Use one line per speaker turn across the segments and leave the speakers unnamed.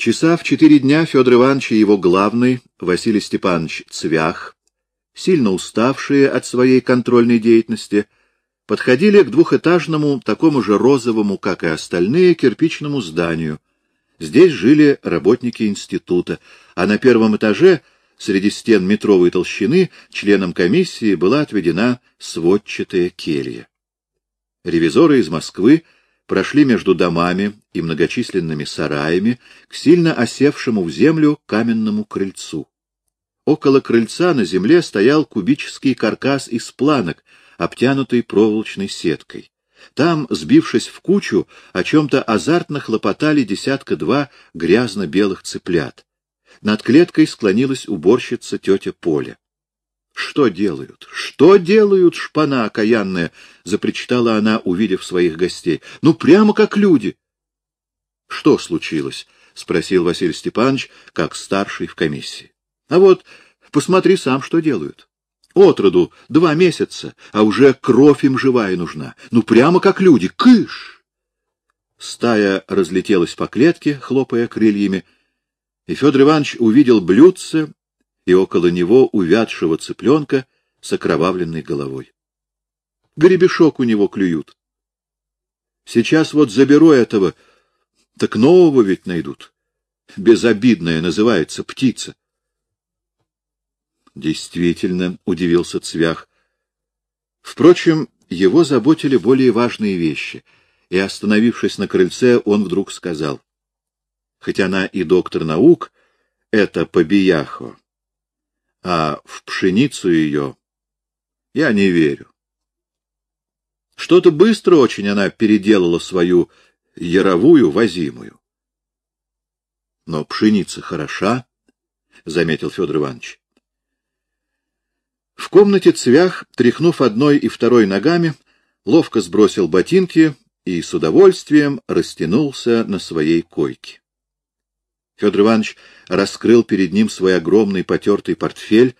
Часа в четыре дня Федор Иванович и его главный, Василий Степанович Цвях, сильно уставшие от своей контрольной деятельности, подходили к двухэтажному, такому же розовому, как и остальные, кирпичному зданию. Здесь жили работники института, а на первом этаже, среди стен метровой толщины, членам комиссии была отведена сводчатая келья. Ревизоры из Москвы прошли между домами и многочисленными сараями к сильно осевшему в землю каменному крыльцу. Около крыльца на земле стоял кубический каркас из планок, обтянутый проволочной сеткой. Там, сбившись в кучу, о чем-то азартно хлопотали десятка-два грязно-белых цыплят. Над клеткой склонилась уборщица тетя Поля. Что делают? Что делают, шпана окаянная? — запричитала она, увидев своих гостей. — Ну, прямо как люди. — Что случилось? — спросил Василий Степанович, как старший в комиссии. — А вот, посмотри сам, что делают. Отроду два месяца, а уже кровь им живая нужна. Ну, прямо как люди. Кыш! Стая разлетелась по клетке, хлопая крыльями, и Федор Иванович увидел блюдце и около него увядшего цыпленка с окровавленной головой. Гребешок у него клюют. Сейчас вот заберу этого, так нового ведь найдут. Безобидная называется птица. Действительно, удивился Цвях. Впрочем, его заботили более важные вещи, и, остановившись на крыльце, он вдруг сказал. Хоть она и доктор наук, это побияхо, а в пшеницу ее я не верю. Что-то быстро очень она переделала свою яровую возимую. Но пшеница хороша, — заметил Федор Иванович. В комнате цвях, тряхнув одной и второй ногами, ловко сбросил ботинки и с удовольствием растянулся на своей койке. Федор Иванович раскрыл перед ним свой огромный потертый портфель,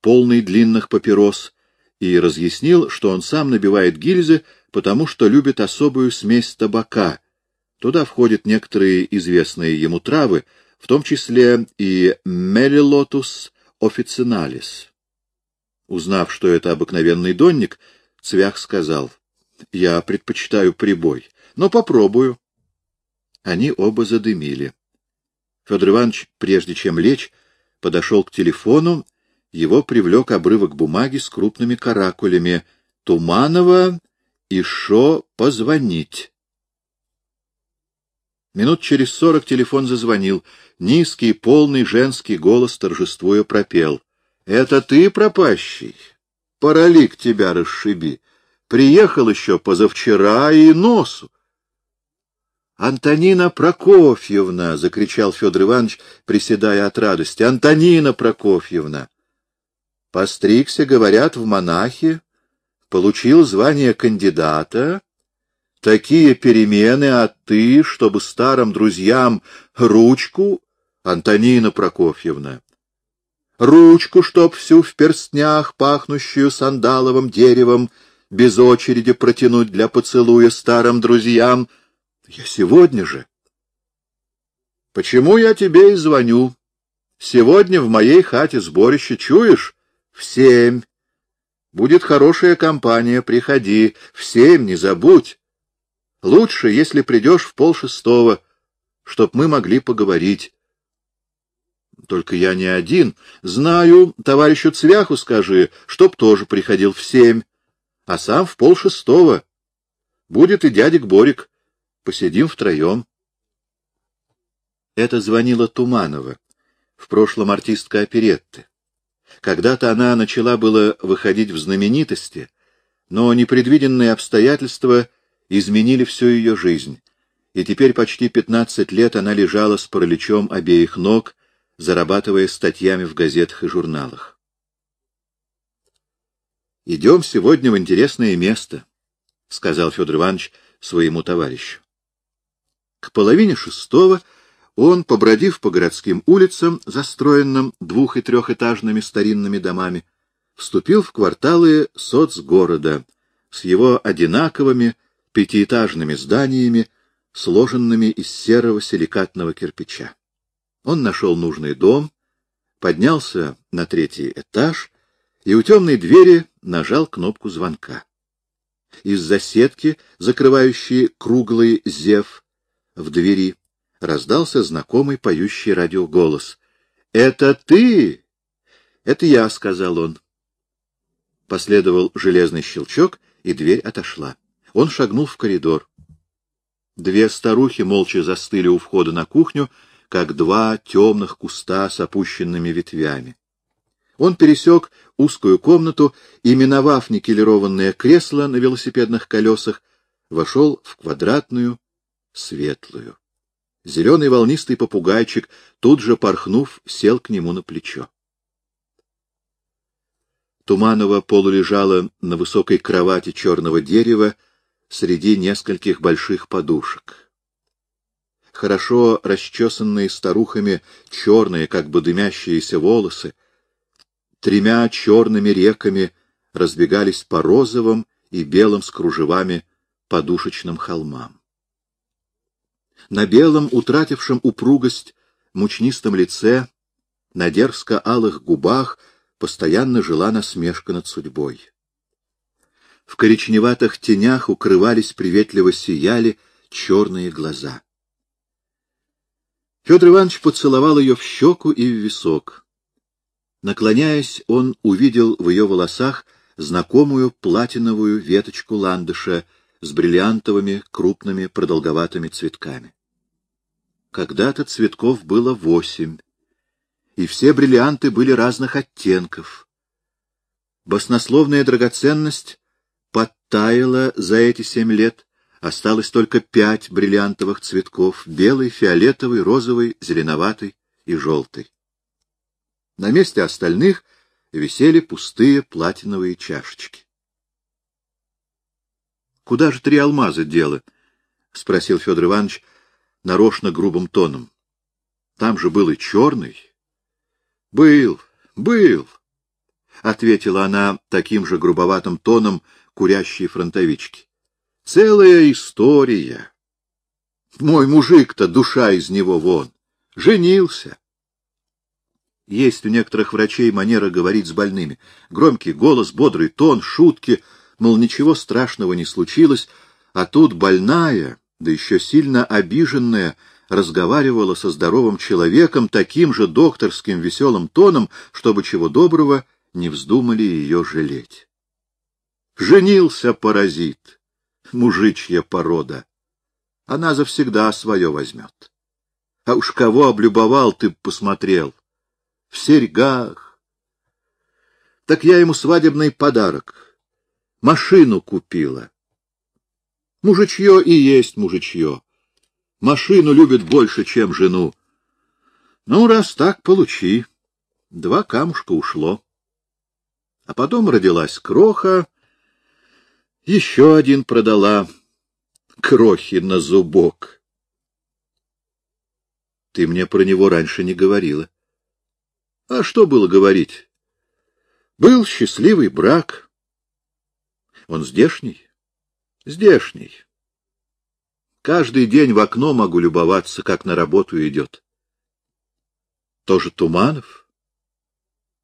полный длинных папирос, и разъяснил, что он сам набивает гильзы, потому что любит особую смесь табака. Туда входят некоторые известные ему травы, в том числе и Мелилотус официналис. Узнав, что это обыкновенный донник, Цвях сказал, — Я предпочитаю прибой, но попробую. Они оба задымили. Федор Иванович, прежде чем лечь, подошел к телефону, его привлек обрывок бумаги с крупными каракулями. «Туманова и шо позвонить». Минут через сорок телефон зазвонил. Низкий, полный женский голос торжествуя пропел. — Это ты, пропащий? Паралик тебя расшиби. Приехал еще позавчера и носу. — Антонина Прокофьевна! — закричал Федор Иванович, приседая от радости. — Антонина Прокофьевна! Постригся, говорят, в монахи, получил звание кандидата. Такие перемены, а ты, чтобы старым друзьям ручку, Антонина Прокофьевна, ручку, чтоб всю в перстнях, пахнущую сандаловым деревом, без очереди протянуть для поцелуя старым друзьям — я сегодня же. Почему я тебе и звоню? Сегодня в моей хате сборище, чуешь? В семь. Будет хорошая компания, приходи. В семь, не забудь. Лучше, если придешь в полшестого, чтоб мы могли поговорить. Только я не один. Знаю, товарищу Цвяху скажи, чтоб тоже приходил в семь, а сам в полшестого. Будет и дядик Борик. Посидим втроем. Это звонила Туманова, в прошлом артистка оперетты. Когда-то она начала было выходить в знаменитости, но непредвиденные обстоятельства изменили всю ее жизнь, и теперь почти пятнадцать лет она лежала с параличом обеих ног, зарабатывая статьями в газетах и журналах. «Идем сегодня в интересное место», — сказал Федор Иванович своему товарищу. К половине шестого он, побродив по городским улицам, застроенным двух- и трехэтажными старинными домами, вступил в кварталы соцгорода с его одинаковыми пятиэтажными зданиями, сложенными из серого силикатного кирпича. Он нашел нужный дом, поднялся на третий этаж и у темной двери нажал кнопку звонка. Из-за сетки, закрывающей круглый зев в двери, раздался знакомый поющий радиоголос. — Это ты? — Это я, — сказал он. Последовал железный щелчок, и дверь отошла. Он шагнул в коридор. Две старухи молча застыли у входа на кухню, как два темных куста с опущенными ветвями. Он пересек узкую комнату и, миновав никелированное кресло на велосипедных колесах, вошел в квадратную, светлую. Зеленый волнистый попугайчик, тут же порхнув, сел к нему на плечо. Туманова полулежала на высокой кровати черного дерева среди нескольких больших подушек. Хорошо расчесанные старухами черные, как бы дымящиеся волосы, тремя черными реками разбегались по розовым и белым с кружевами подушечным холмам. На белом, утратившем упругость, мучнистом лице, на дерзко-алых губах постоянно жила насмешка над судьбой. В коричневатых тенях укрывались, приветливо сияли черные глаза. Федор Иванович поцеловал ее в щеку и в висок. Наклоняясь, он увидел в ее волосах знакомую платиновую веточку ландыша с бриллиантовыми крупными продолговатыми цветками. Когда-то цветков было восемь, и все бриллианты были разных оттенков. Баснословная драгоценность подтаяла за эти семь лет, осталось только пять бриллиантовых цветков — белый, фиолетовый, розовый, зеленоватый и желтый. На месте остальных висели пустые платиновые чашечки. — Куда же три алмаза дело? — спросил Федор Иванович нарочно грубым тоном. — Там же был и черный. — Был, был, — ответила она таким же грубоватым тоном курящей фронтовички. — Целая история. Мой мужик-то душа из него вон. Женился. Есть у некоторых врачей манера говорить с больными. Громкий голос, бодрый тон, шутки, мол, ничего страшного не случилось, а тут больная, да еще сильно обиженная, разговаривала со здоровым человеком таким же докторским веселым тоном, чтобы чего доброго не вздумали ее жалеть. Женился паразит, мужичья порода. Она завсегда свое возьмет. А уж кого облюбовал, ты посмотрел в серьгах. Так я ему свадебный подарок. Машину купила. Мужичье и есть мужичье. Машину любит больше, чем жену. Ну, раз так, получи. Два камушка ушло. А потом родилась кроха, еще один продала. Крохи на зубок. Ты мне про него раньше не говорила. А что было говорить? Был счастливый брак. Он здешний? Здешний. Каждый день в окно могу любоваться, как на работу идет. Тоже Туманов?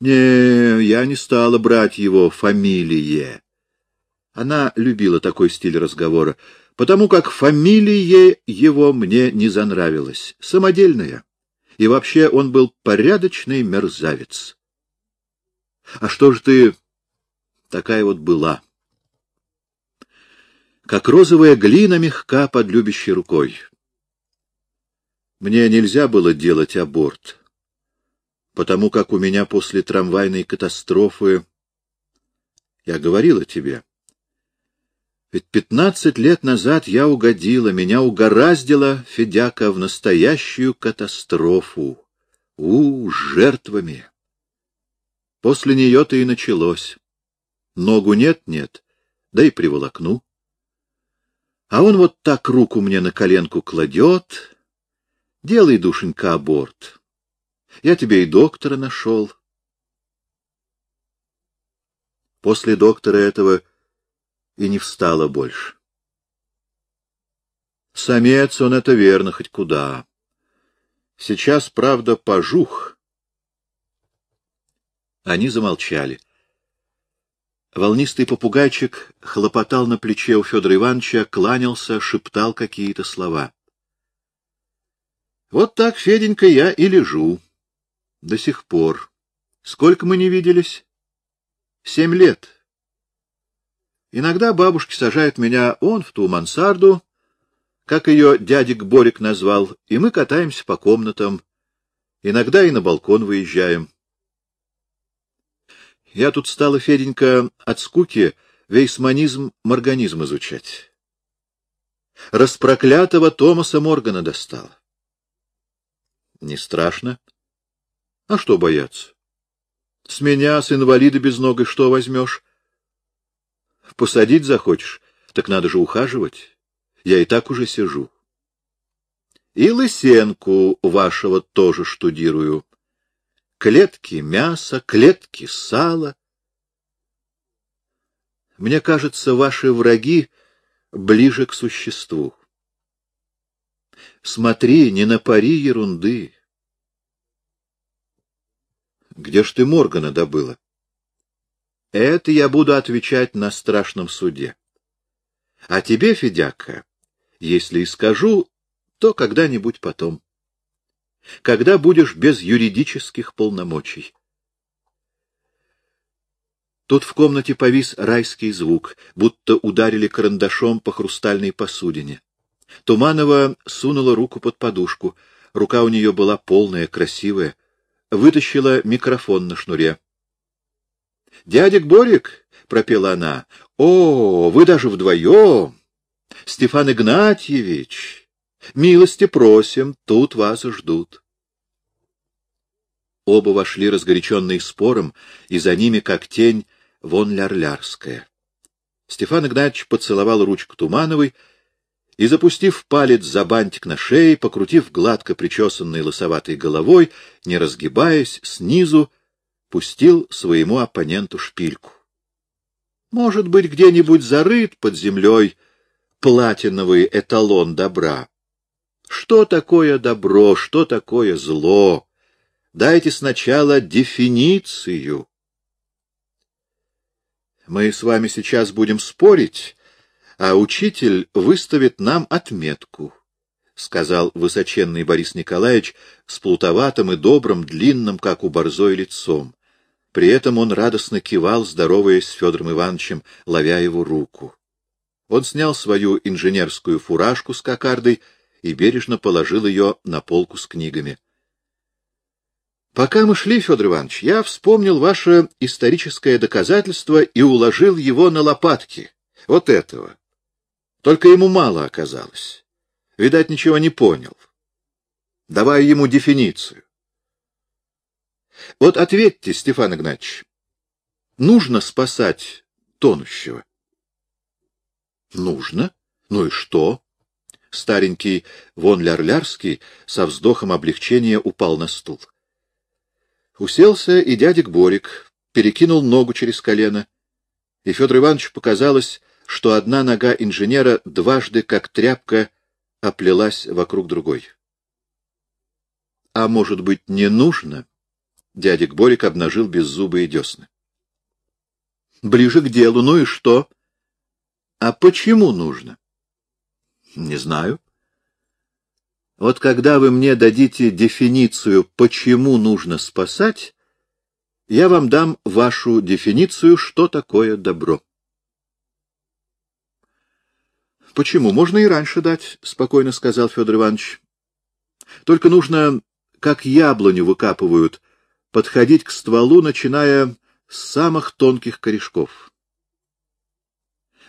Не, я не стала брать его фамилие. Она любила такой стиль разговора, потому как фамилия его мне не занравилась, самодельная и вообще он был порядочный мерзавец. А что же ты такая вот была? Как розовая глина мягка под любящей рукой. Мне нельзя было делать аборт, потому как у меня после трамвайной катастрофы... Я говорила тебе, ведь пятнадцать лет назад я угодила, меня угораздило, Федяка, в настоящую катастрофу. У, жертвами. После нее-то и началось. Ногу нет-нет, да и приволокну. А он вот так руку мне на коленку кладет. Делай, душенька, аборт. Я тебе и доктора нашел. После доктора этого и не встала больше. Самец он это верно хоть куда. Сейчас, правда, пожух. Они замолчали. Волнистый попугайчик хлопотал на плече у Федора Ивановича, кланялся, шептал какие-то слова. Вот так, Феденька, я и лежу. До сих пор. Сколько мы не виделись? Семь лет. Иногда бабушки сажают меня он в ту мансарду, как ее дядик Борик назвал, и мы катаемся по комнатам. Иногда и на балкон выезжаем. Я тут стала, Феденька, от скуки вейсманизм, морганизм изучать. Распроклятого Томаса Моргана достал. Не страшно? А что бояться? С меня, с инвалида без ног, что возьмешь? Посадить захочешь, так надо же ухаживать. Я и так уже сижу. И лысенку вашего тоже штудирую клетки мяса, клетки сала. Мне кажется, ваши враги ближе к существу. Смотри, не напари ерунды. Где ж ты Моргана добыла? Это я буду отвечать на страшном суде. А тебе, Федяка, если и скажу, то когда-нибудь потом когда будешь без юридических полномочий. Тут в комнате повис райский звук, будто ударили карандашом по хрустальной посудине. Туманова сунула руку под подушку. Рука у нее была полная, красивая. Вытащила микрофон на шнуре. — Дядик Борик, — пропела она, — о, вы даже вдвоем! Стефан Игнатьевич! Милости просим, тут вас ждут. Оба вошли разгоряченные спором, и за ними, как тень, вон Лярлярская. Стефан Игнатьевич поцеловал ручку Тумановой и, запустив палец за бантик на шее, покрутив гладко причесанной лосоватой головой, не разгибаясь, снизу пустил своему оппоненту шпильку. Может быть, где-нибудь зарыт под землей платиновый эталон добра, что такое добро, что такое зло? Дайте сначала дефиницию. Мы с вами сейчас будем спорить, а учитель выставит нам отметку, — сказал высоченный Борис Николаевич с плутоватым и добрым, длинным, как у борзой, лицом. При этом он радостно кивал, здороваясь с Федором Ивановичем, ловя его руку. Он снял свою инженерскую фуражку с кокардой и бережно положил ее на полку с книгами. Пока мы шли, Федор Иванович, я вспомнил ваше историческое доказательство и уложил его на лопатки. Вот этого. Только ему мало оказалось. Видать, ничего не понял. Давай ему дефиницию. Вот ответьте, Стефан Игнатьевич, нужно спасать тонущего? Нужно. Ну и что? Старенький вон Лярлярский со вздохом облегчения упал на стул. Уселся и дядик Борик, перекинул ногу через колено, и Федор Иванович показалось, что одна нога инженера дважды, как тряпка, оплелась вокруг другой. — А может быть, не нужно? — дядик Борик обнажил беззубые десны. — Ближе к делу, ну и что? — А почему нужно? — не знаю. Вот когда вы мне дадите дефиницию, почему нужно спасать, я вам дам вашу дефиницию, что такое добро. Почему? Можно и раньше дать, спокойно сказал Федор Иванович. Только нужно, как яблоню выкапывают, подходить к стволу, начиная с самых тонких корешков.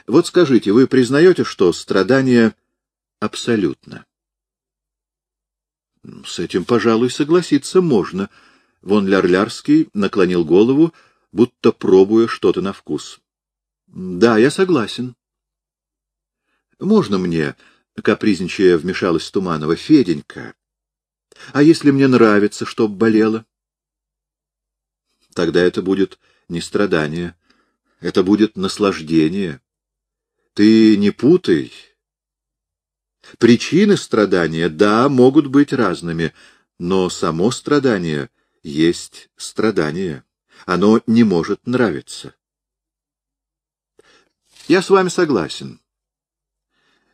Вот скажите, вы признаете, что страдания абсолютно. С этим, пожалуй, согласиться можно. Вон Лярлярский наклонил голову, будто пробуя что-то на вкус. Да, я согласен. Можно мне, капризничая, вмешалась Туманова, Феденька. А если мне нравится, чтоб болело? Тогда это будет не страдание, это будет наслаждение. Ты не путай, Причины страдания, да, могут быть разными, Но само страдание есть страдание. Оно не может нравиться. Я с вами согласен.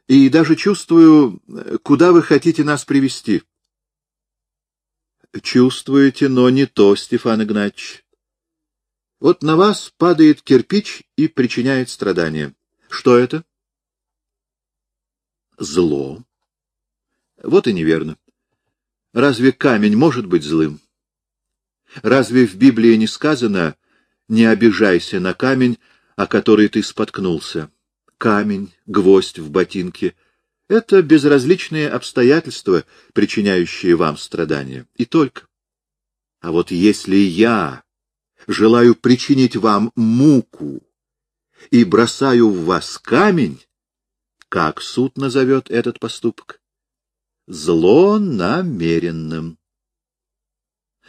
И даже чувствую, куда вы хотите нас привести. Чувствуете, но не то, Стефан Игнатьевич. Вот на вас падает кирпич и причиняет страдания. Что это? Зло. Вот и неверно. Разве камень может быть злым? Разве в Библии не сказано «не обижайся на камень, о который ты споткнулся»? Камень, гвоздь в ботинке — это безразличные обстоятельства, причиняющие вам страдания. И только. А вот если я желаю причинить вам муку и бросаю в вас камень, как суд назовет этот поступок? Зло намеренным.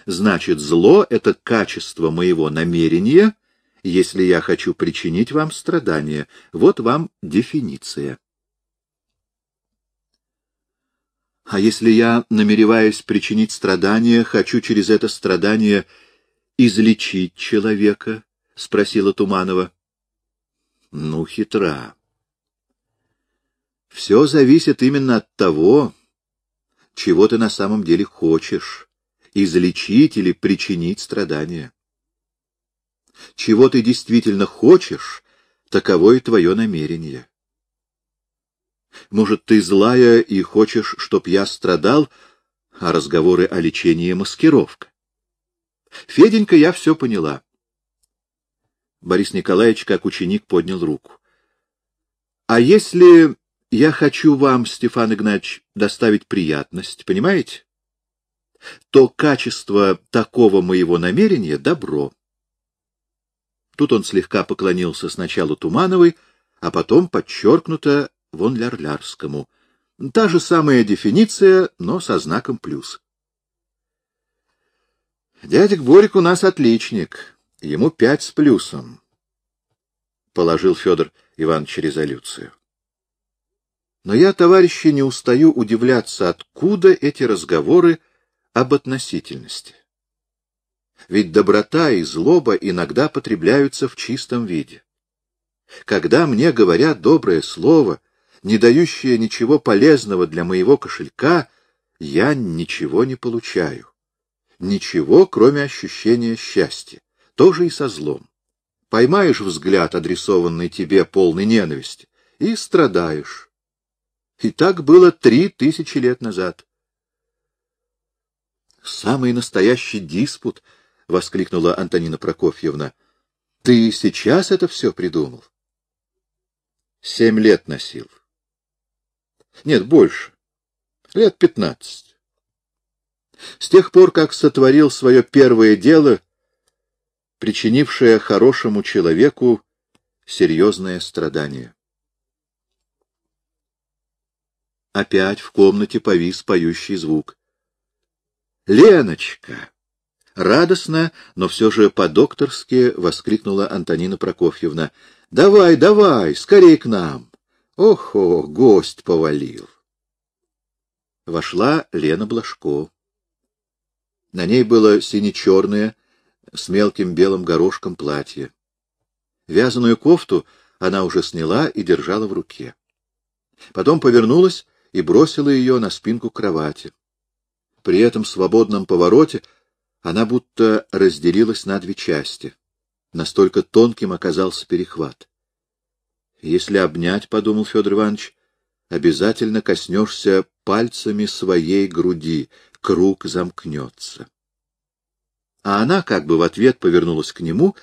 Значит, зло — это качество моего намерения, если я хочу причинить вам страдания. Вот вам дефиниция. А если я, намереваясь причинить страдания, хочу через это страдание излечить человека? — спросила Туманова. — Ну, хитра. Все зависит именно от того, чего ты на самом деле хочешь излечить или причинить страдания. Чего ты действительно хочешь, таково и твое намерение. Может, ты злая и хочешь, чтоб я страдал, а разговоры о лечении — маскировка. Феденька, я все поняла. Борис Николаевич, как ученик, поднял руку. — А если я хочу вам, Стефан Игнатьевич, доставить приятность, понимаете? то качество такого моего намерения — добро. Тут он слегка поклонился сначала Тумановой, а потом подчеркнуто вон Лярлярскому. Та же самая дефиниция, но со знаком плюс. Дядик Борик у нас отличник, ему пять с плюсом, — положил Федор Иванович резолюцию. Но я, товарищи, не устаю удивляться, откуда эти разговоры об относительности. Ведь доброта и злоба иногда потребляются в чистом виде. Когда мне говорят доброе слово, не дающее ничего полезного для моего кошелька, я ничего не получаю. Ничего, кроме ощущения счастья. Тоже и со злом. Поймаешь взгляд, адресованный тебе полной ненависти, и страдаешь. И так было три тысячи лет назад. Самый настоящий диспут, — воскликнула Антонина Прокофьевна. — Ты сейчас это все придумал? Семь лет носил. Нет, больше. Лет пятнадцать. С тех пор, как сотворил свое первое дело, причинившее хорошему человеку серьезное страдание. Опять в комнате повис поющий звук. Леночка! Радостно, но все же по-докторски воскликнула Антонина Прокофьевна. Давай, давай, скорей к нам! Охо, гость повалил! Вошла Лена Блажко. На ней было сине-черное, с мелким белым горошком платье. Вязаную кофту она уже сняла и держала в руке. Потом повернулась и бросила ее на спинку кровати. При этом свободном повороте она будто разделилась на две части. Настолько тонким оказался перехват. Если обнять, — подумал Федор Иванович, — обязательно коснешься пальцами своей груди, круг замкнется. А она как бы в ответ повернулась к нему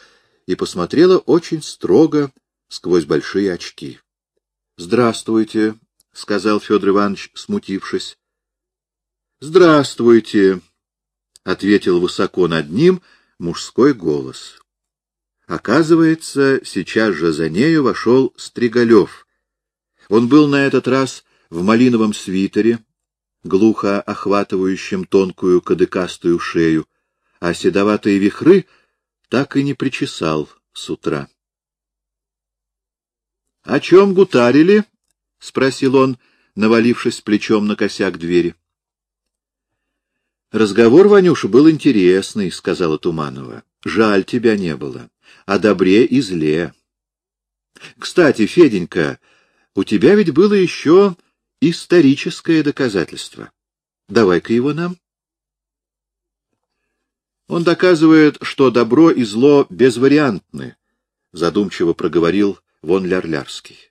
и посмотрела очень строго сквозь большие очки. — Здравствуйте, — сказал Федор Иванович, смутившись. «Здравствуйте!» — ответил высоко над ним мужской голос. Оказывается, сейчас же за нею вошел Стригалев. Он был на этот раз в малиновом свитере, глухо охватывающем тонкую кадыкастую шею, а седоватые вихры так и не причесал с утра. — О чем гутарили? — спросил он, навалившись плечом на косяк двери. Разговор, Ванюша, был интересный, — сказала Туманова. Жаль, тебя не было. О добре и зле. Кстати, Феденька, у тебя ведь было еще историческое доказательство. Давай-ка его нам. Он доказывает, что добро и зло безвариантны, — задумчиво проговорил вон Лярлярский. —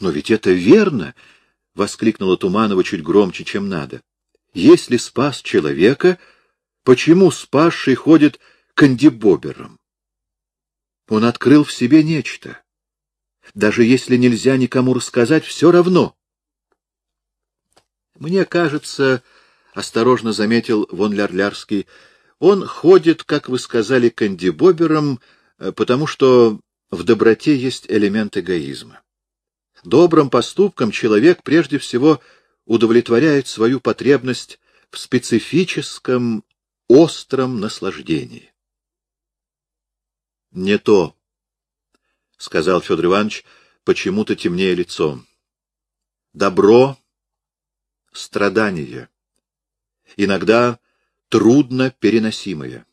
Но ведь это верно! — воскликнула Туманова чуть громче, чем надо. — Если спас человека, почему спасший ходит кандибобером? Он открыл в себе нечто. Даже если нельзя никому рассказать, все равно. Мне кажется, — осторожно заметил вон Лярлярский, — он ходит, как вы сказали, кандибобером, э, потому что в доброте есть элемент эгоизма. Добрым поступком человек прежде всего удовлетворяет свою потребность в специфическом, остром наслаждении. Не то, — сказал Федор Иванович, почему-то темнее лицом. Добро — страдание, иногда трудно переносимое.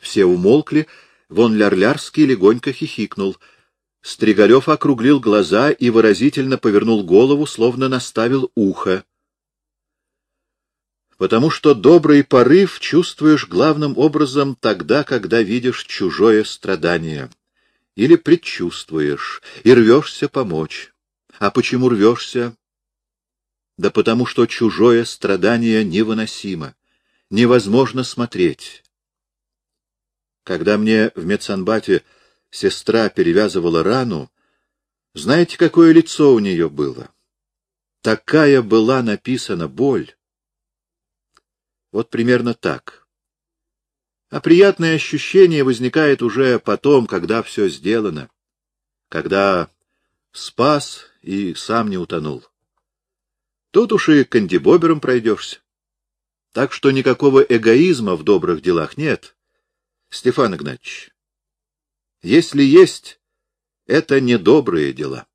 Все умолкли, вон Лярлярский легонько хихикнул — Стригалев округлил глаза и выразительно повернул голову, словно наставил ухо. Потому что добрый порыв чувствуешь главным образом тогда, когда видишь чужое страдание. Или предчувствуешь, и рвешься помочь. А почему рвешься? Да потому что чужое страдание невыносимо, невозможно смотреть. Когда мне в медсанбате сестра перевязывала рану, знаете, какое лицо у нее было? Такая была написана боль. Вот примерно так. А приятное ощущение возникает уже потом, когда все сделано, когда спас и сам не утонул. Тут уж и кандибобером пройдешься. Так что никакого эгоизма в добрых делах нет, Стефан Игнатьевич. Если есть, это недобрые дела.